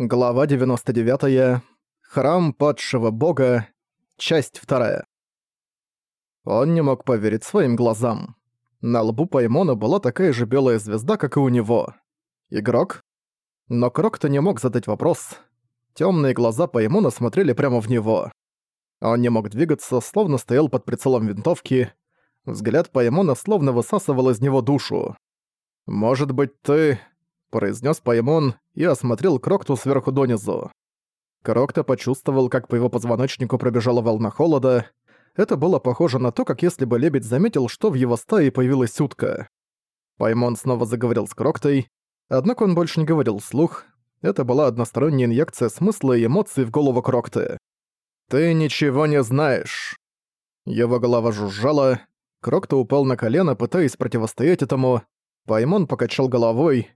Глава 99. Храм падшего бога. Часть 2. Он не мог поверить своим глазам. На лбу Паймона была такая же белая звезда, как и у него. Игрок? Но Крок-то не мог задать вопрос. Темные глаза Паймона смотрели прямо в него. Он не мог двигаться, словно стоял под прицелом винтовки. Взгляд Паймона словно высасывал из него душу. «Может быть, ты...» произнес Паймон и осмотрел Крокту сверху донизу. Крокта почувствовал, как по его позвоночнику пробежала волна холода. Это было похоже на то, как если бы лебедь заметил, что в его стае появилась утка. Паймон снова заговорил с Кроктой, однако он больше не говорил вслух. Это была односторонняя инъекция смысла и эмоций в голову Крокты. «Ты ничего не знаешь». Его голова жужжала. Крокта упал на колено, пытаясь противостоять этому. Паймон покачал головой,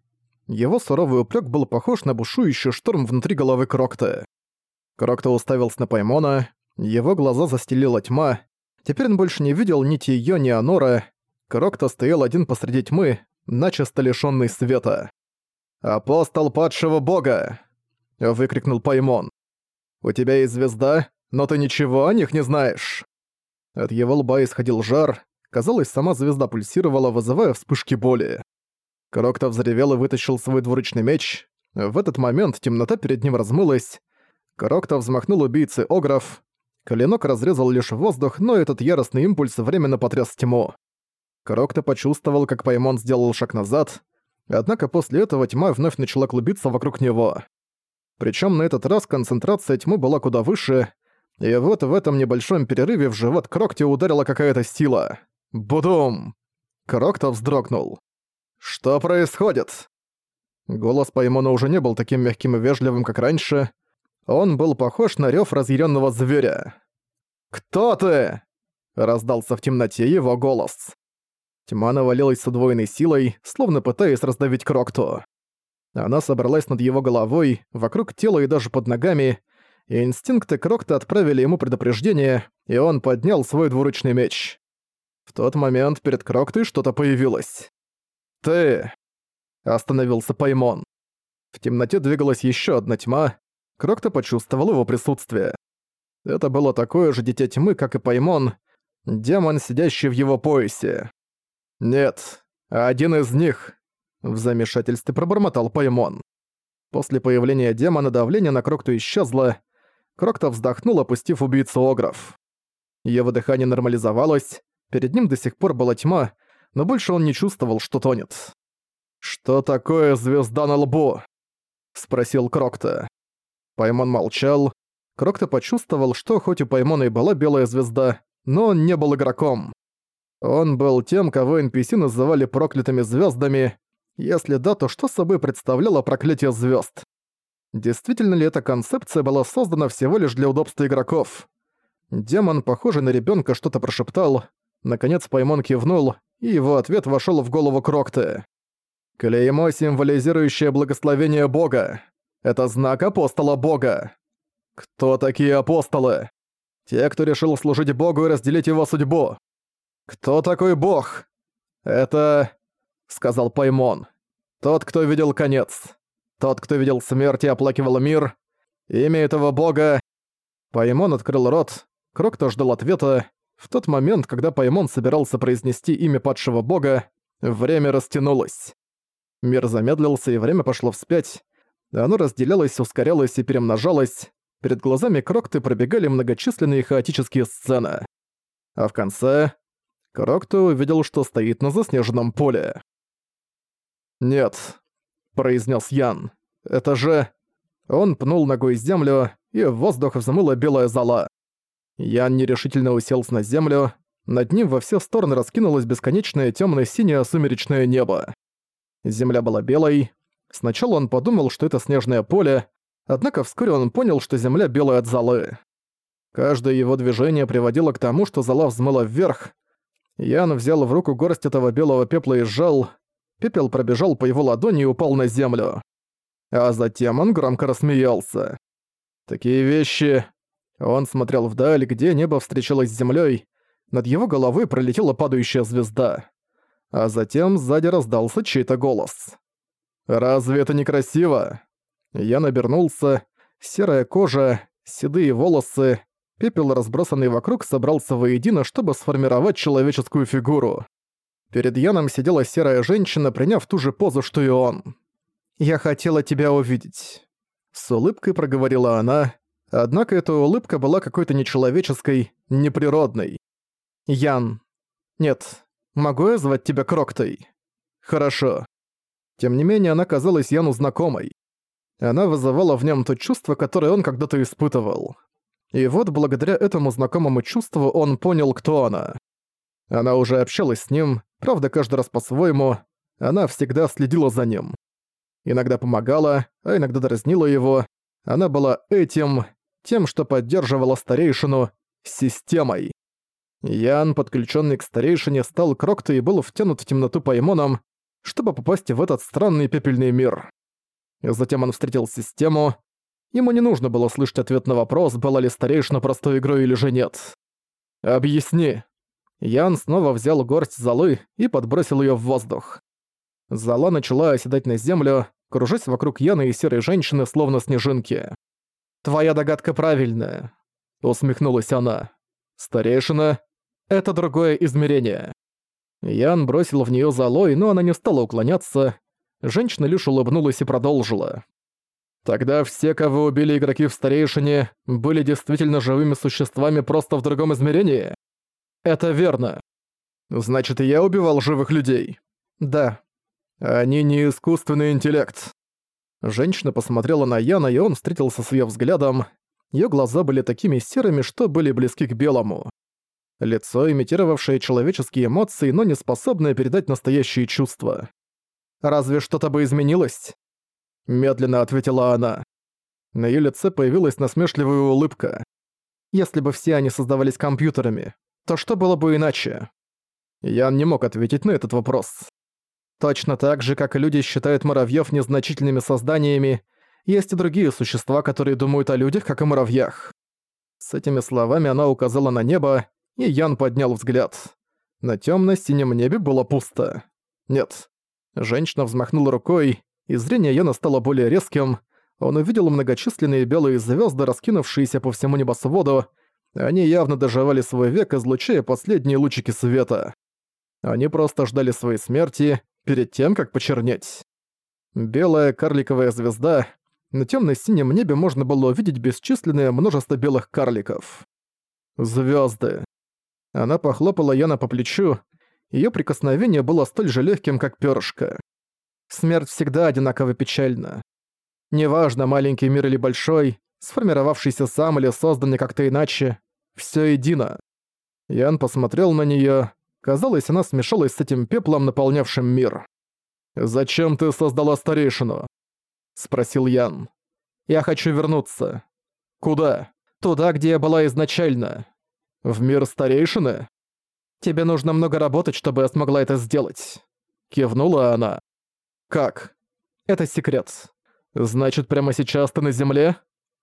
его суровый упрек был похож на бушующий шторм внутри головы Крокта. Крокта уставился на Паймона, его глаза застелила тьма. Теперь он больше не видел ни Тиё, ни Анора. Крокта стоял один посреди тьмы, начисто лишённый света. «Апостол падшего бога!» — выкрикнул Паймон. «У тебя есть звезда, но ты ничего о них не знаешь!» От его лба исходил жар, казалось, сама звезда пульсировала, вызывая вспышки боли. Крокто взревел и вытащил свой двуручный меч. В этот момент темнота перед ним размылась. Крокто взмахнул убийцы Огров. Клинок разрезал лишь воздух, но этот яростный импульс временно потряс тьму. Крокто почувствовал, как Паймон сделал шаг назад, однако после этого тьма вновь начала клубиться вокруг него. Причем на этот раз концентрация тьмы была куда выше, и вот в этом небольшом перерыве в живот Крокте ударила какая-то сила. Будум! Крокто вздрогнул. «Что происходит?» Голос Паймона уже не был таким мягким и вежливым, как раньше. Он был похож на рёв разъяренного зверя. «Кто ты?» — раздался в темноте его голос. Тьма навалилась с удвоенной силой, словно пытаясь раздавить Крокту. Она собралась над его головой, вокруг тела и даже под ногами, и инстинкты Крокта отправили ему предупреждение, и он поднял свой двуручный меч. В тот момент перед Кроктой что-то появилось. «Ты!» — остановился Паймон. В темноте двигалась еще одна тьма. Крокто почувствовал его присутствие. Это было такое же дитя тьмы, как и Паймон, демон, сидящий в его поясе. «Нет, один из них!» — в замешательстве пробормотал Паймон. После появления демона давление на Крокту исчезло. Крокто вздохнул, опустив убийцу Огров. Его дыхание нормализовалось, перед ним до сих пор была тьма, но больше он не чувствовал, что тонет. «Что такое звезда на лбу?» — спросил Крокта. Паймон молчал. Крокта почувствовал, что хоть у Паймона и была белая звезда, но он не был игроком. Он был тем, кого NPC называли проклятыми звездами. Если да, то что собой представляло проклятие звезд? Действительно ли эта концепция была создана всего лишь для удобства игроков? Демон, похожий на ребенка, что-то прошептал. Наконец Паймон кивнул, и его ответ вошел в голову Крокты. «Клеймо, символизирующее благословение Бога. Это знак апостола Бога. Кто такие апостолы? Те, кто решил служить Богу и разделить его судьбу. Кто такой Бог? Это...» — сказал Паймон. «Тот, кто видел конец. Тот, кто видел смерть и оплакивал мир. Имя этого Бога...» Паймон открыл рот. Крокто ждал ответа, в тот момент, когда Паймон собирался произнести имя падшего бога, время растянулось. Мир замедлился, и время пошло вспять. Оно разделялось, ускорялось и перемножалось. Перед глазами Крокты пробегали многочисленные хаотические сцены. А в конце... Крокты увидел, что стоит на заснеженном поле. «Нет», — произнес Ян. «Это же...» Он пнул ногой землю, и в воздух взмыла белая зола. Ян нерешительно уселся на землю. Над ним во все стороны раскинулось бесконечное темно-синее сумеречное небо. Земля была белой. Сначала он подумал, что это снежное поле, однако вскоре он понял, что земля белая от золы. Каждое его движение приводило к тому, что зола взмыла вверх. Ян взял в руку горсть этого белого пепла и сжал. Пепел пробежал по его ладони и упал на землю. А затем он громко рассмеялся. Такие вещи он смотрел вдаль, где небо встречалось с землей. Над его головой пролетела падающая звезда. А затем сзади раздался чей-то голос. «Разве это не красиво?» Ян обернулся, серая кожа, седые волосы, пепел, разбросанный вокруг, собрался воедино, чтобы сформировать человеческую фигуру. Перед Яном сидела серая женщина, приняв ту же позу, что и он. «Я хотела тебя увидеть». С улыбкой проговорила она, однако эта улыбка была какой-то нечеловеческой, неприродной. «Ян. Нет, могу я звать тебя Кроктой?» «Хорошо». Тем не менее, она казалась Яну знакомой. Она вызывала в нем то чувство, которое он когда-то испытывал. И вот благодаря этому знакомому чувству он понял, кто она. Она уже общалась с ним, правда, каждый раз по-своему, она всегда следила за ним. Иногда помогала, а иногда дразнила его. Она была этим, тем, что поддерживала старейшину, системой. Ян, подключенный к старейшине, стал Крокто и был втянут в темноту Паймоном, чтобы попасть в этот странный пепельный мир. Затем он встретил систему. Ему не нужно было слышать ответ на вопрос, была ли старейшина простой игрой или же нет. «Объясни». Ян снова взял горсть золы и подбросил ее в воздух. Зола начала оседать на землю, кружась вокруг Яны и серой женщины, словно снежинки. «Твоя догадка правильная», — усмехнулась она. «Старейшина — это другое измерение». Ян бросил в неё золой, но она не стала уклоняться. Женщина лишь улыбнулась и продолжила. «Тогда все, кого убили игроки в Старейшине, были действительно живыми существами просто в другом измерении?» «Это верно. Значит, я убивал живых людей?» «Да». «Они не искусственный интеллект». Женщина посмотрела на Яна, и он встретился с её взглядом. Её глаза были такими серыми, что были близки к белому. Лицо, имитировавшее человеческие эмоции, но не способное передать настоящие чувства. «Разве что-то бы изменилось?» Медленно ответила она. На её лице появилась насмешливая улыбка. «Если бы все они создавались компьютерами, то что было бы иначе?» Ян не мог ответить на этот вопрос. Точно так же, как и люди считают муравьёв незначительными созданиями, есть и другие существа, которые думают о людях, как о муравьях. С этими словами она указала на небо, и Ян поднял взгляд. На тёмно-синем небе было пусто. Нет. Женщина взмахнула рукой, и зрение Яна стало более резким. Он увидел многочисленные белые звёзды, раскинувшиеся по всему небосводу. Они явно доживали свой век, излучая последние лучики света. Они просто ждали своей смерти, перед тем, как почернеть. Белая карликовая звезда. На тёмно-синем небе можно было увидеть бесчисленное множество белых карликов. Звёзды. Она похлопала Яна по плечу. Её прикосновение было столь же лёгким, как пёрышко. Смерть всегда одинаково печальна. Неважно, маленький мир или большой, сформировавшийся сам или созданный как-то иначе, всё едино. Ян посмотрел на неё, Казалось, она смешалась с этим пеплом, наполнявшим мир. «Зачем ты создала старейшину?» — спросил Ян. «Я хочу вернуться». «Куда?» «Туда, где я была изначально». «В мир старейшины?» «Тебе нужно много работать, чтобы я смогла это сделать». Кивнула она. «Как?» «Это секрет». «Значит, прямо сейчас ты на земле?»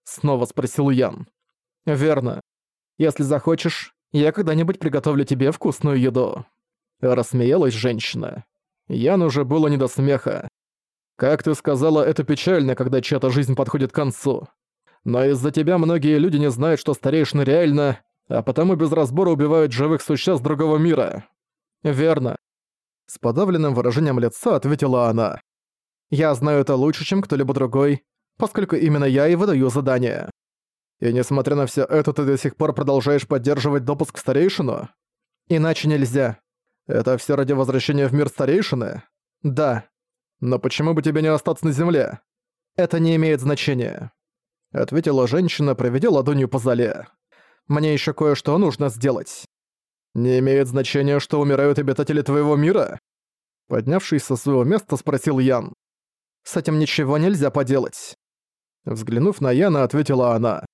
Снова спросил Ян. «Верно. Если захочешь, я когда-нибудь приготовлю тебе вкусную еду». Рассмеялась женщина. Ян уже было не до смеха. «Как ты сказала, это печально, когда чья-то жизнь подходит к концу. Но из-за тебя многие люди не знают, что старейшины реально, а потому без разбора убивают живых существ другого мира». «Верно». С подавленным выражением лица ответила она. «Я знаю это лучше, чем кто-либо другой, поскольку именно я и выдаю задания». И несмотря на все это, ты до сих пор продолжаешь поддерживать допуск в старейшину? Иначе нельзя. Это все ради возвращения в мир старейшины? Да. Но почему бы тебе не остаться на земле? Это не имеет значения. Ответила женщина, проведя ладонью по зале. Мне еще кое-что нужно сделать. Не имеет значения, что умирают обитатели твоего мира? Поднявшись со своего места, спросил Ян. С этим ничего нельзя поделать. Взглянув на Яна, ответила она.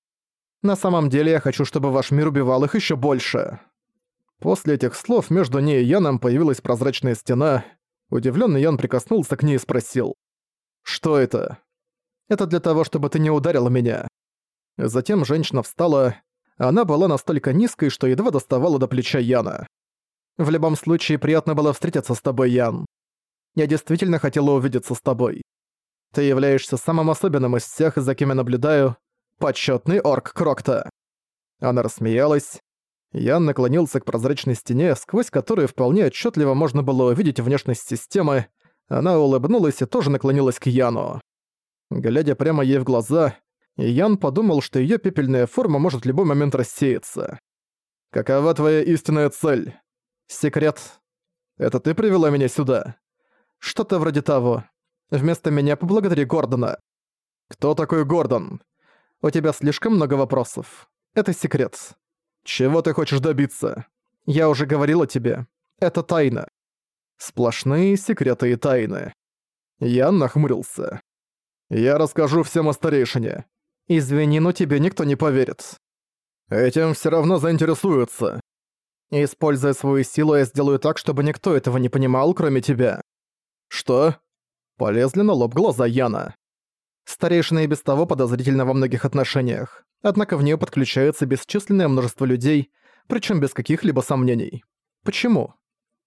На самом деле я хочу, чтобы ваш мир убивал их еще больше». После этих слов между ней и Яном появилась прозрачная стена. Удивленный Ян прикоснулся к ней и спросил. «Что это?» «Это для того, чтобы ты не ударила меня». Затем женщина встала. Она была настолько низкой, что едва доставала до плеча Яна. «В любом случае, приятно было встретиться с тобой, Ян. Я действительно хотела увидеться с тобой. Ты являешься самым особенным из всех, за кем я наблюдаю. Почётный орк Крокта». Она рассмеялась. Ян наклонился к прозрачной стене, сквозь которую вполне отчетливо можно было увидеть внешность системы. Она улыбнулась и тоже наклонилась к Яну. Глядя прямо ей в глаза, Ян подумал, что ее пепельная форма может в любой момент рассеяться. «Какова твоя истинная цель? Секрет. Это ты привела меня сюда?» «Что-то вроде того. Вместо меня поблагодари Гордона». «Кто такой Гордон?» «У тебя слишком много вопросов. Это секрет. Чего ты хочешь добиться? Я уже говорила тебе. Это тайна. Сплошные секреты и тайны. Я нахмурился. Я расскажу всем о старейшине. Извини, но тебе никто не поверит. Этим все равно заинтересуются. Используя свою силу, я сделаю так, чтобы никто этого не понимал, кроме тебя. Что? Полезли на лоб глаза Яна. Старейшина и без того подозрительна во многих отношениях однако в нее подключается бесчисленное множество людей, причем без каких-либо сомнений. Почему?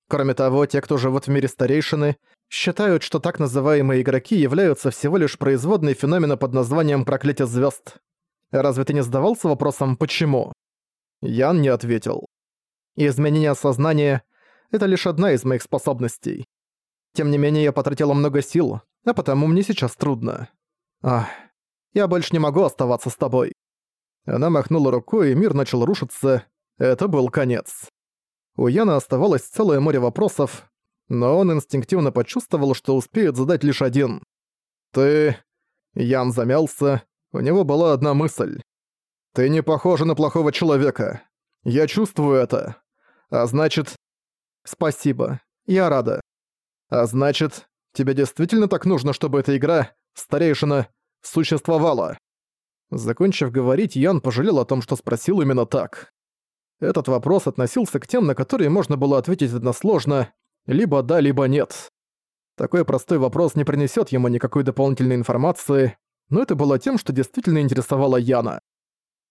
Кроме того, те, кто живут в мире старейшины, считают, что так называемые игроки являются всего лишь производной феномена под названием «проклятие звезд». Разве ты не задавался вопросом «почему?» Ян не ответил. Изменение сознания — это лишь одна из моих способностей. Тем не менее, я потратила много сил, а потому мне сейчас трудно. Ах, я больше не могу оставаться с тобой. Она махнула рукой, и мир начал рушиться. Это был конец. У Яна оставалось целое море вопросов, но он инстинктивно почувствовал, что успеет задать лишь один. «Ты...» Ян замялся. У него была одна мысль. «Ты не похожа на плохого человека. Я чувствую это. А значит...» «Спасибо. Я рада. А значит, тебе действительно так нужно, чтобы эта игра, старейшина, существовала?» Закончив говорить, Ян пожалел о том, что спросил именно так. Этот вопрос относился к тем, на которые можно было ответить односложно, либо да, либо нет. Такой простой вопрос не принесет ему никакой дополнительной информации, но это было тем, что действительно интересовало Яна.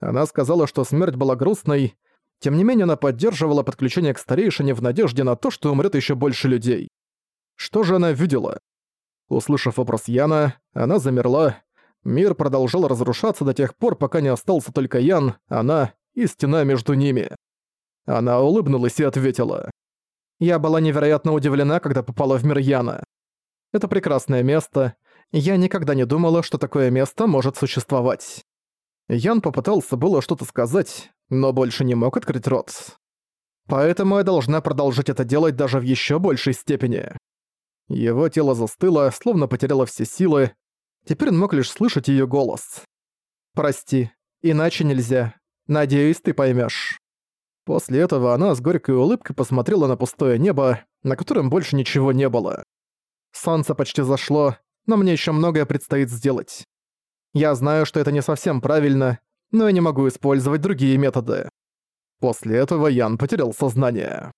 Она сказала, что смерть была грустной, тем не менее она поддерживала подключение к старейшине в надежде на то, что умрет еще больше людей. Что же она видела? Услышав вопрос Яна, она замерла, Мир продолжал разрушаться до тех пор, пока не остался только Ян, она и стена между ними. Она улыбнулась и ответила. «Я была невероятно удивлена, когда попала в мир Яна. Это прекрасное место. Я никогда не думала, что такое место может существовать». Ян попытался было что-то сказать, но больше не мог открыть рот. Поэтому я должна продолжить это делать даже в еще большей степени. Его тело застыло, словно потеряло все силы, Теперь он мог лишь слышать её голос. «Прости, иначе нельзя. Надеюсь, ты поймёшь». После этого она с горькой улыбкой посмотрела на пустое небо, на котором больше ничего не было. Солнце почти зашло, но мне ещё многое предстоит сделать. Я знаю, что это не совсем правильно, но я не могу использовать другие методы. После этого Ян потерял сознание.